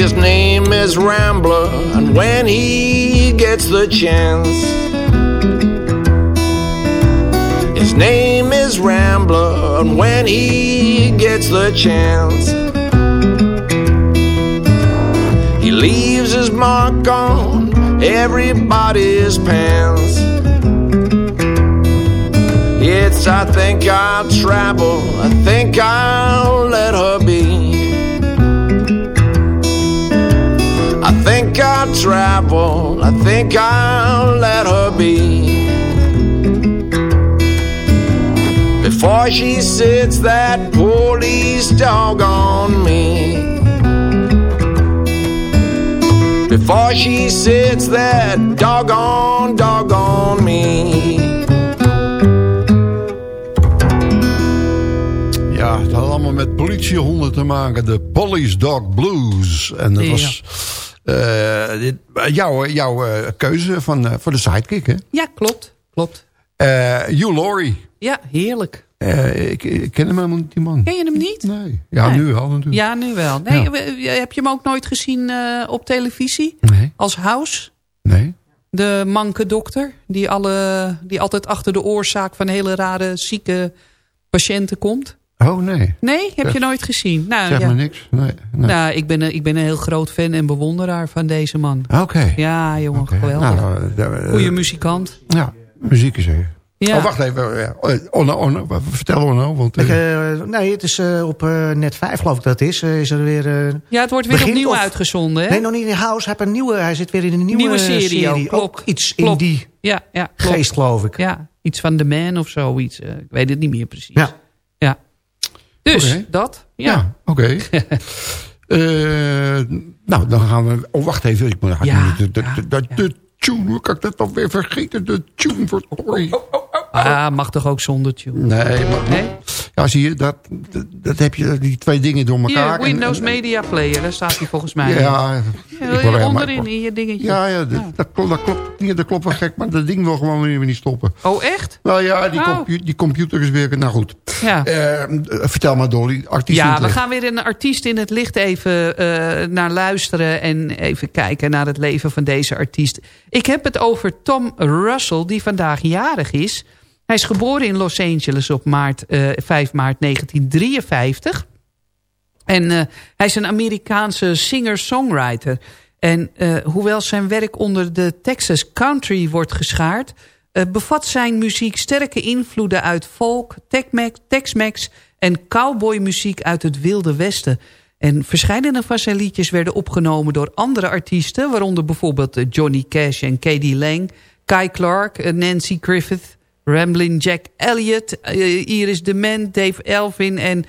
His name is Rambler, and when he gets the chance, his name is Rambler, and when he gets the chance, he leaves his mark on everybody's pants. It's, I think I'll travel, I think I'll let her travel, I think I'll let her be. Before she sits that police dog on me. Before she sits that doggone dog on me. Ja, het had allemaal met politiehonden te maken. De Police Dog Blues. En dat Ja. was jouw, jouw eh, keuze van, eh, voor de sidekick, hè? Ja, klopt. Klopt. Eh Hugh Laurie. Ja, heerlijk. Eh, ik, ik ken hem helemaal niet, die man. Ken je hem niet? Nee. Ja, Nee. nu wel natuurlijk. Ja, nu wel. Nee, Ja. Heb je hem ook nooit gezien eh, op televisie? Nee. Als House? Nee. De manke dokter. Die, alle, die altijd achter de oorzaak van hele rare zieke patiënten komt. Oh, nee. Nee, heb je nooit gezien? Nou, zeg ja. maar niks. Nee. nee. Nou, ik ben, een- ik ben een heel groot fan en bewonderaar van deze man. Oké. Ja, jongen, geweldig. Nou, eh, Goeie muzikant. Ja, muziek is er. Ja. Oh, wacht even. ja. Eh, Onno, Onno, vertel Onno. Want, Ik, eh, nee, het is eh, op eh, net 5 geloof ik dat het is. Eh, is er weer, eh, Ja, het wordt weer opnieuw of- uitgezonden, hè? Nee, nog niet in House. Hij, heeft een nieuwe, hij zit weer in een nieuwe, Nieuwe serie, ook, iets in die Ja, ja, klopt. geest, geloof ik. Ja, iets van The Man of zoiets. Ik weet het niet meer precies. Ja. Dus, dat. Ja. Ja, oké. *laughs* Eh, nou, dan gaan we... Oh, wacht even. Ik moet... Ja, de, de, de, de, de tune, hoe kan ik dat toch weer vergeten? De tune voor Tory. Ah, mag toch ook zonder tune? Nee, maar, Nee? ja, zie je, dat, dat, dat heb je, die twee dingen door elkaar. Hier, Windows En- en- Media Player, daar staat hij volgens mij. Ja, je onderin in je dingetje. Ja, ja, dat, dat klopt, dat klopt, dat klopt wel gek, maar dat ding wil gewoon weer niet stoppen. Oh, echt? Nou ja, die, Oh. compu- die computer is weer... Nou goed, Ja. Eh, vertel maar Dolly, artiest Ja, we licht. gaan weer een artiest in het licht even eh, naar luisteren... en even kijken naar het leven van deze artiest. Ik heb het over Tom Russell, die vandaag jarig is. Hij is geboren in Los Angeles op maart, eh, 5 maart 1953. En eh, hij is een Amerikaanse singer-songwriter. En uh, hoewel zijn werk onder de Texas country wordt geschaard... Uh, bevat zijn muziek sterke invloeden uit folk, Tex-Mex en cowboymuziek uit het Wilde Westen. En verschillende van zijn liedjes werden opgenomen door andere artiesten... waaronder bijvoorbeeld Johnny Cash en Katie Lang, Kai Clark, Nancy Griffith... Ramblin' Jack Elliott, uh, Iris DeMent, Dave Elvin en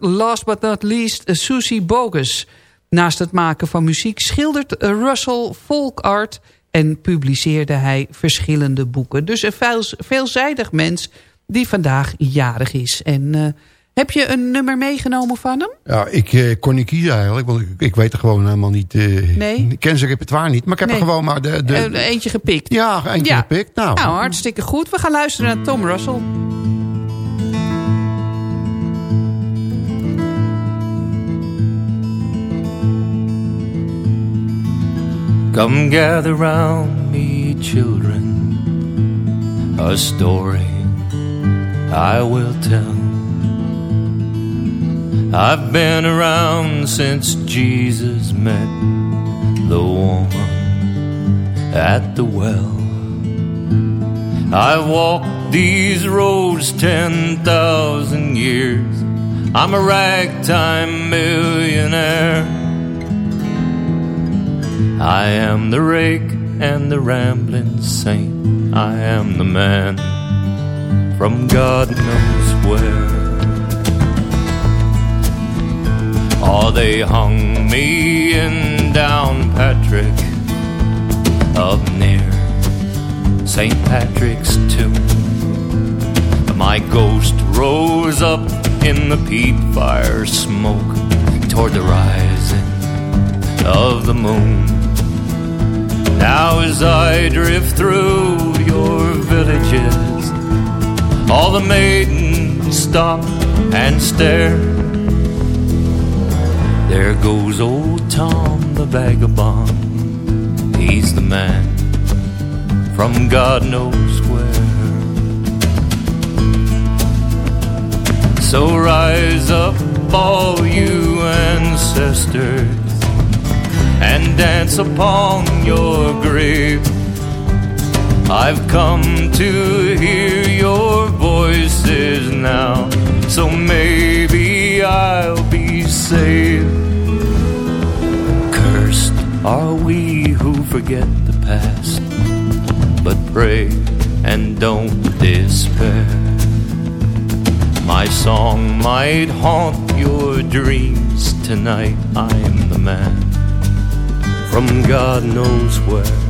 last but not least Susie Bogus. Naast het maken van muziek schildert Russell folk art en publiceerde hij verschillende boeken. Dus een veel, veelzijdig mens die vandaag jarig is. En heb je een nummer meegenomen van hem? Ja, ik uh, kon niet kiezen eigenlijk, want ik, ik weet er gewoon helemaal niet... Uh, nee? Ik ken zijn repertoire niet, maar ik heb nee. er gewoon maar de... de... eentje gepikt? Ja, eentje ja. gepikt. Nou. nou, hartstikke goed. We gaan luisteren naar Tom Russell. Come gather round me, children, a story I will tell. I've been around since Jesus met the woman at the well. I've walked these roads 10,000 years. I'm a ragtime millionaire. I am the rake and the rambling saint. I am the man from God knows where. Oh, they hung me in down Patrick up near St. Patrick's tomb. My ghost rose up in the peat fire smoke toward the rising of the moon. Now as I drift through your villages, all the maidens stop and stare. There goes old Tom the vagabond, he's the man from God knows where. So rise up, all you ancestors and dance upon your grave. I've come to hear your voices now, so maybe I'll be saved. Are we who forget the past, but pray and don't despair. My song might haunt your dreams tonight. I'm the man from God knows where.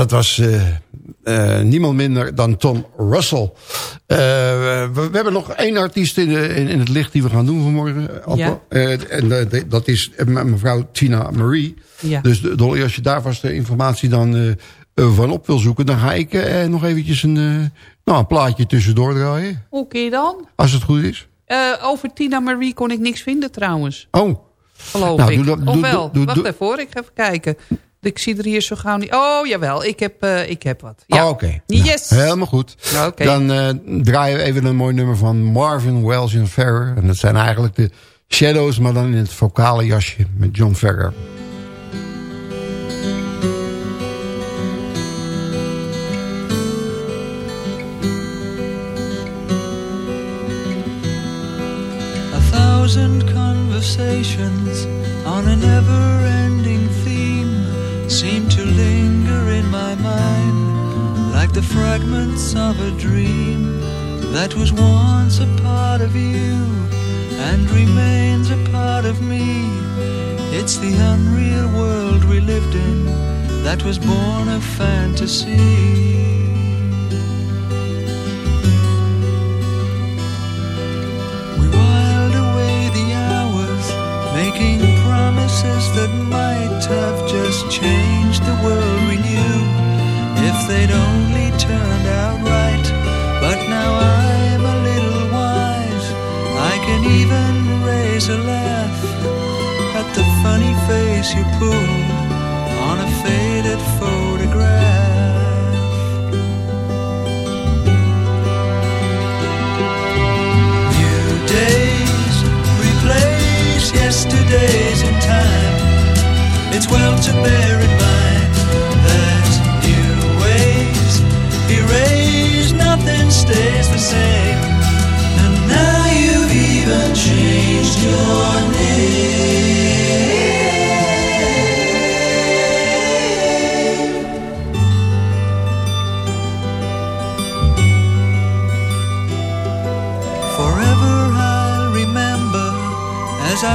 Dat was uh, uh, niemand minder dan Tom Russell. Uh, we, we, hebben nog één artiest in, de, in, in, het licht die we gaan doen vanmorgen. Ja. en dat is mevrouw Tina Marie. Ja. Dus als je daar vast de informatie dan van op wil zoeken... dan ga ik nog eventjes een, nou, een plaatje tussendoor draaien. Je dan? Als het goed is. over Tina Marie kon ik niks vinden trouwens. Oh. Geloof nou, ik. Doe, doe, Ofwel, doe, wacht even hoor, ik ga even kijken. Ik zie er hier zo gauw niet... Oh, jawel, ik heb, uh, ik heb wat. Ja. Oh, Oké. Okay. Yes. Nou, helemaal goed. Okay. Dan uh, draaien we even een mooi nummer van Marvin Wells en Ferrer. En dat zijn eigenlijk de Shadows, maar dan in het vocale jasje met John Ferrer. A thousand conversations on a never-ending seem to linger in my mind like the fragments of a dream that was once a part of you and remains a part of me. It's the unreal world we lived in that was born of fantasy. We away the hours making that might have just changed the world we knew if they'd only turned out right. But now I'm a little wise. I can even raise a laugh at the funny face you pulled on a faded photograph. Yesterdays in time. It's well to bear in mind that new ways erase nothing stays the same. And now you've even changed your name.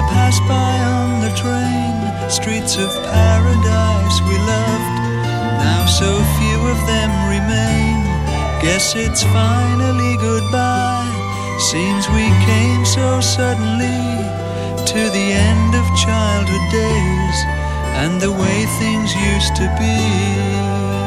As pass by on the train streets of paradise we loved. Now so few of them remain. Guess it's finally goodbye. Seems we came so suddenly to the end of childhood days and the way things used to be.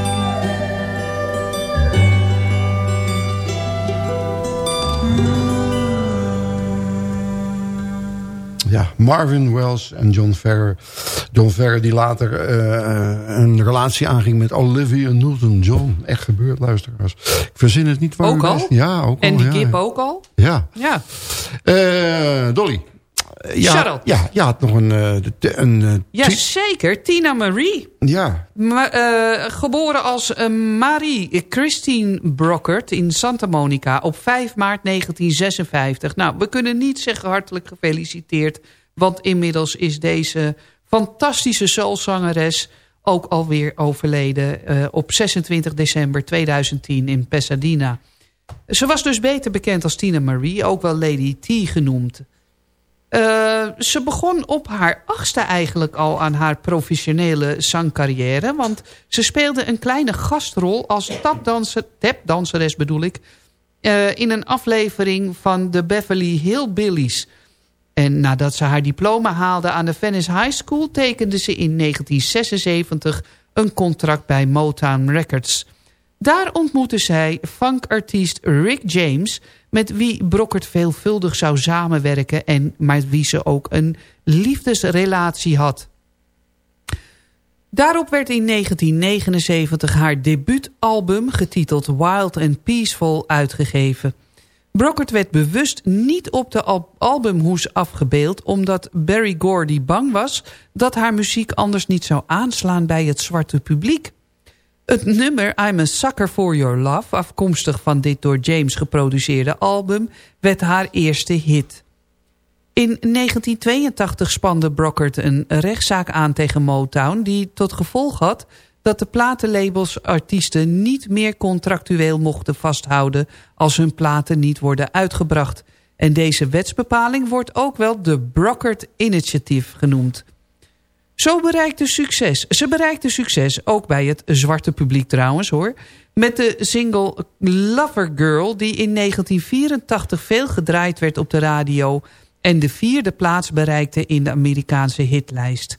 Ja, Marvin Wells en John Ferrer. John Ferrer die later eh, een relatie aanging met Olivia Newton-John. Echt gebeurd, luisteraars. Ik verzin het niet. waar Ook al? best- Ja, ook al. En die ja, kip ja. ook al? Ja. Ja. Eh, Dolly. Ja, Charlotte. ja, je had nog een... eh, een eh, Ja, twi- zeker. Tina Marie. ja, Ma- eh, geboren als eh, Marie Christine Brockert in Santa Monica op 5 maart 1956. Nou, we kunnen niet zeggen hartelijk gefeliciteerd... want inmiddels is deze fantastische soulzangeres ook alweer overleden... eh, op 26 december 2010 in Pasadena. Ze was dus beter bekend als Tina Marie, ook wel Lady T genoemd... Eh, ze begon op haar achtste eigenlijk al aan haar professionele zangcarrière. Want ze speelde een kleine gastrol als tapdanser, tapdanseres bedoel ik... eh, in een aflevering van de Beverly Hillbillies. En nadat ze haar diploma haalde aan de Venice High School... tekende ze in 1976 een contract bij Motown Records... Daar ontmoette zij funkartiest Rick James... met wie Brockert veelvuldig zou samenwerken... en met wie ze ook een liefdesrelatie had. Daarop werd in 1979 haar debuutalbum... getiteld Wild and Peaceful uitgegeven. Brockert werd bewust niet op de al- albumhoes afgebeeld... omdat Barry Gordy bang was dat haar muziek anders niet zou aanslaan bij het zwarte publiek. Het nummer I'm a Sucker for Your Love... afkomstig van dit door James geproduceerde album... werd haar eerste hit. In 1982 spande Brockert een rechtszaak aan tegen Motown... die tot gevolg had dat de platenlabels artiesten... niet meer contractueel mochten vasthouden... als hun platen niet worden uitgebracht. En deze wetsbepaling wordt ook wel de Brockert Initiative genoemd... Zo bereikte succes. Ze bereikte succes, ook bij het zwarte publiek trouwens hoor. Met de single Lover Girl die in 1984 veel gedraaid werd op de radio... en de vierde plaats bereikte in de Amerikaanse hitlijst.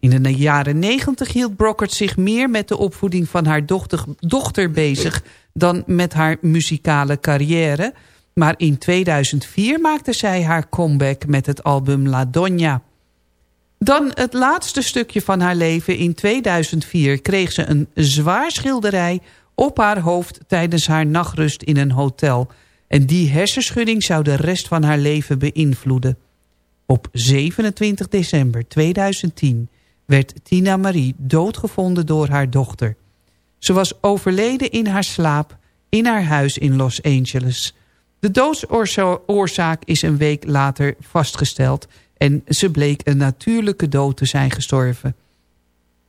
In de jaren 90 hield Brockert zich meer met de opvoeding van haar dochter, bezig... dan met haar muzikale carrière. Maar in 2004 maakte zij haar comeback met het album La Donna... Dan het laatste stukje van haar leven. In 2004 kreeg ze een zwaar schilderij op haar hoofd tijdens haar nachtrust in een hotel. En die hersenschudding zou de rest van haar leven beïnvloeden. Op 27 december 2010 werd Tina Marie doodgevonden door haar dochter. Ze was overleden in haar slaap in haar huis in Los Angeles. De doodsoorzaak is een week later vastgesteld... en ze bleek een natuurlijke dood te zijn gestorven.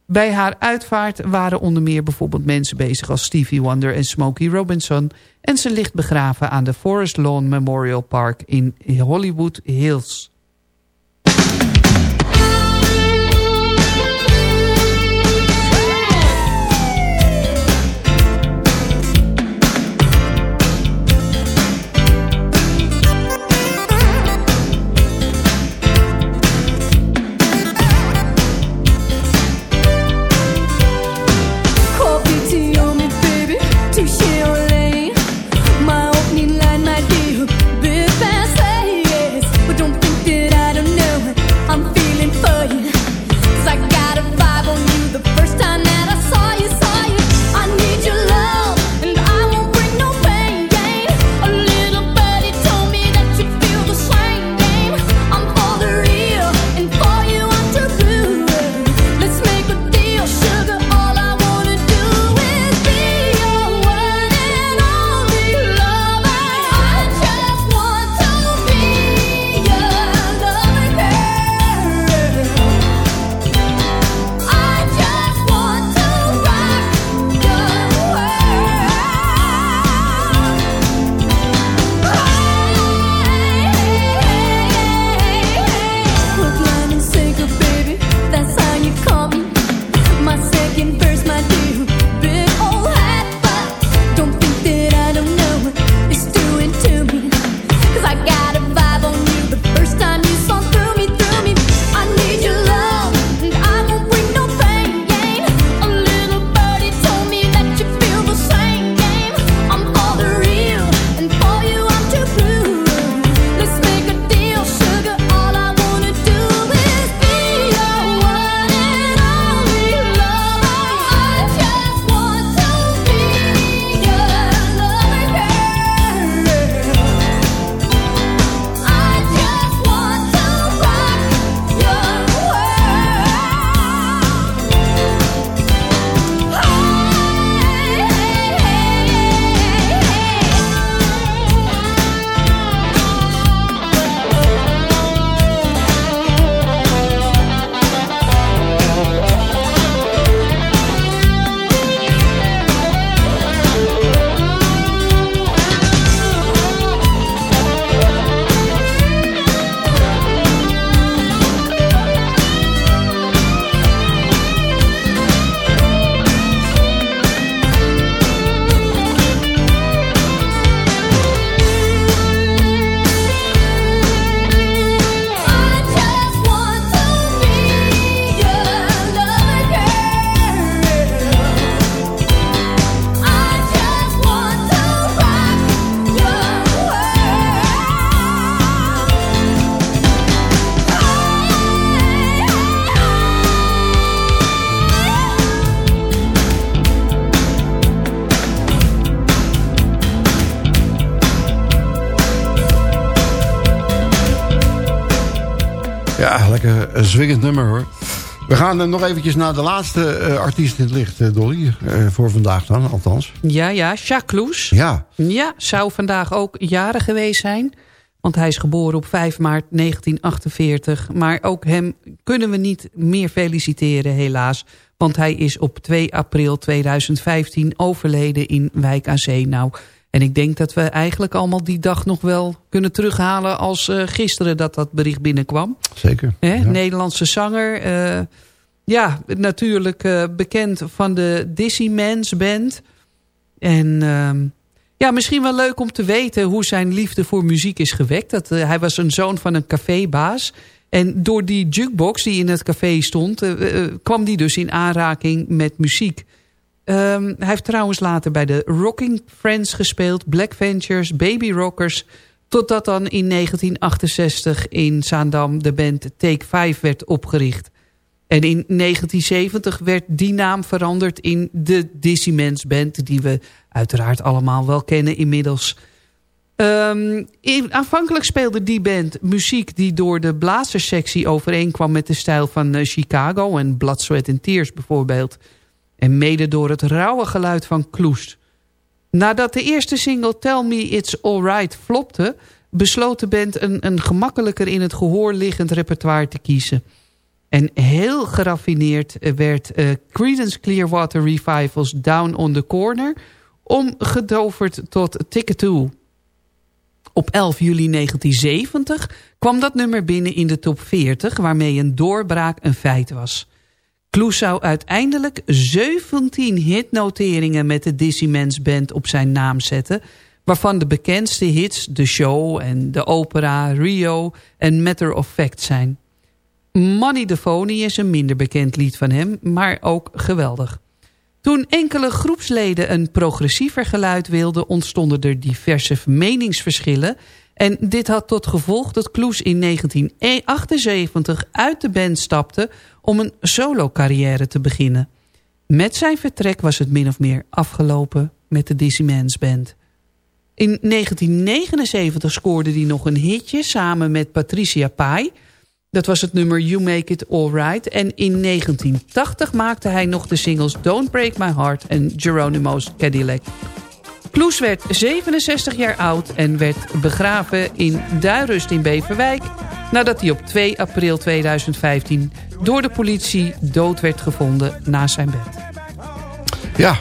Bij haar uitvaart waren onder meer bijvoorbeeld mensen bezig... als Stevie Wonder en Smokey Robinson... en ze ligt begraven aan de Forest Lawn Memorial Park in Hollywood Hills. Zwingend nummer hoor. We gaan nog eventjes naar de laatste eh, artiest in het licht, eh, Dolly. Eh, voor vandaag dan, althans. Ja, ja, Jacques Kloes. Ja. Ja, zou vandaag ook jaren geweest zijn. Want hij is geboren op 5 maart 1948. Maar ook hem kunnen we niet meer feliciteren helaas. Want hij is op 2 april 2015 overleden in Wijk aan Zee. Nou, en ik denk dat we eigenlijk allemaal die dag nog wel kunnen terughalen... als eh, gisteren dat dat bericht binnenkwam. Zeker. Hè? ja. Nederlandse zanger. eh, ja, natuurlijk eh, bekend van de Dizzy Mans Band. En ehm, ja, misschien wel leuk om te weten hoe zijn liefde voor muziek is gewekt. Dat, hij was een zoon van een cafébaas. En door die jukebox die in het café stond... kwam die dus in aanraking met muziek. Ehm, hij heeft trouwens later bij de Rocking Friends gespeeld... Black Ventures, Baby Rockers... totdat dan in 1968 in Zaandam de band Take 5 werd opgericht. En in 1970 werd die naam veranderd in de Dizzy Mans Band... die we uiteraard allemaal wel kennen inmiddels. Ehm, in- aanvankelijk speelde die band muziek die door de blazerssectie overeenkwam... met de stijl van eh, Chicago en Blood, Sweat and Tears bijvoorbeeld. En mede door het rauwe geluid van Kloest. Nadat de eerste single Tell Me It's Alright flopte... besloot de band een, een gemakkelijker in het gehoor liggend repertoire te kiezen... En heel geraffineerd werd eh, Creedence Clearwater Revivals Down on the Corner... omgedoverd tot Ticket Two. Op 11 juli 1970 kwam dat nummer binnen in de top 40... waarmee een doorbraak een feit was. Kloes zou uiteindelijk 17 hitnoteringen met de Dizzy Mans Band op zijn naam zetten... waarvan de bekendste hits The Show en de opera Rio en Matter of Fact zijn... Money the Phony is een minder bekend lied van hem, maar ook geweldig. Toen enkele groepsleden een progressiever geluid wilden... ontstonden er diverse meningsverschillen... en dit had tot gevolg dat Kloes in 1978 uit de band stapte... om een solo-carrière te beginnen. Met zijn vertrek was het min of meer afgelopen met de Dizzy Mans Band. In 1979 scoorde hij nog een hitje samen met Patricia Pai... Dat was het nummer You Make It Alright. En in 1980 maakte hij nog de singles Don't Break My Heart en Geronimo's Cadillac. Kloes werd 67 jaar oud en werd begraven in Duirust in Beverwijk... nadat hij op 2 april 2015 door de politie dood werd gevonden naast zijn bed. Ja,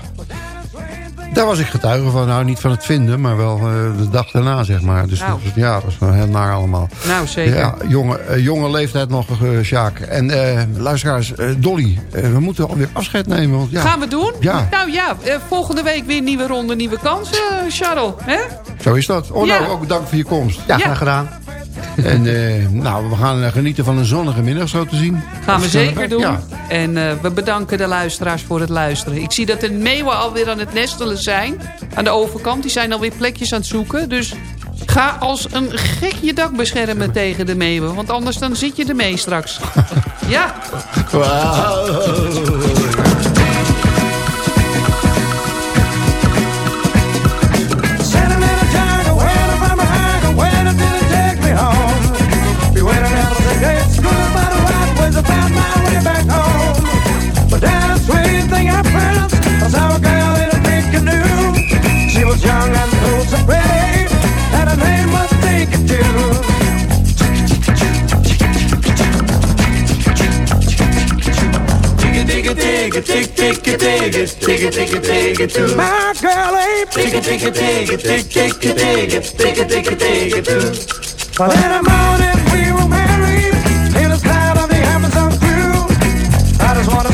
daar was ik getuige van. Nou, niet van het vinden, maar wel eh, de dag daarna, zeg maar. Dus Nou. dat, ja, dat was wel heel naar allemaal. Nou, zeker. Ja, jonge, eh, jonge leeftijd nog, uh, Sjaak. En luisteraars, Dolly, we moeten alweer afscheid nemen. Want, ja, Gaan we doen? Ja. Nou ja, volgende week weer nieuwe ronde, nieuwe kansen, Charles. Hè? Zo is dat. Oh, Ja. nou, ook dank voor je komst. Ja, graag gedaan. En nou, we gaan genieten van een zonnige middag, zo te zien. Gaan we zeker doen. Ja. En we bedanken de luisteraars voor het luisteren. Ik zie dat de meeuwen alweer aan het nestelen zijn. Aan de overkant. Die zijn alweer plekjes aan het zoeken. Dus ga als een gek je dak beschermen tegen de meeuwen. Want anders dan zit je ermee straks. ja. It, dig it, dig it, too. My girl ain't dig it, dig it, dig it, dig, dig it, dig it, dig it, dig it, dig it, too. But in the morning we were married in the cloud of the Amazon crew. I just wanna